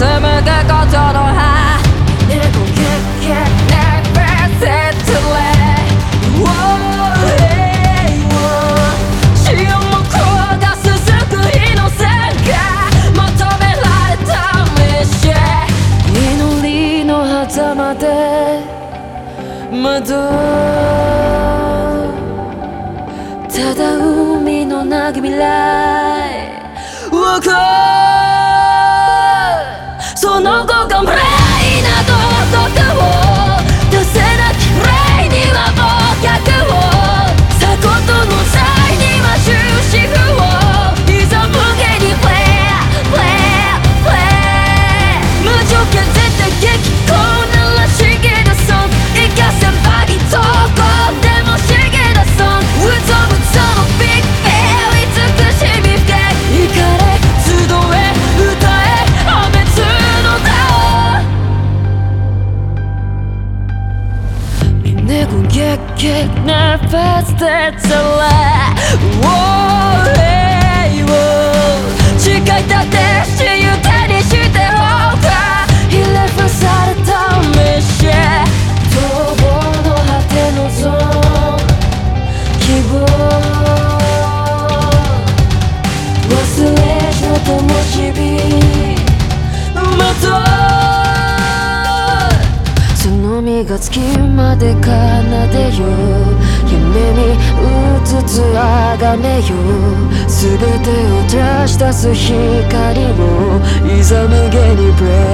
むくことの葉。猫ゲッゲッ never said to let Whoa, hey, whoa 潮も転がす救いの線が求められた飯祈りの狭間で。窓ただ海のなぎ未来をこうその後が無礼などとか ゲッゲッなファステツラウォーヘイウォー誓い立て死 月まで奏でよ夢にうつつあがめよ全てを照らし出す光を。いざ無限にブレイ。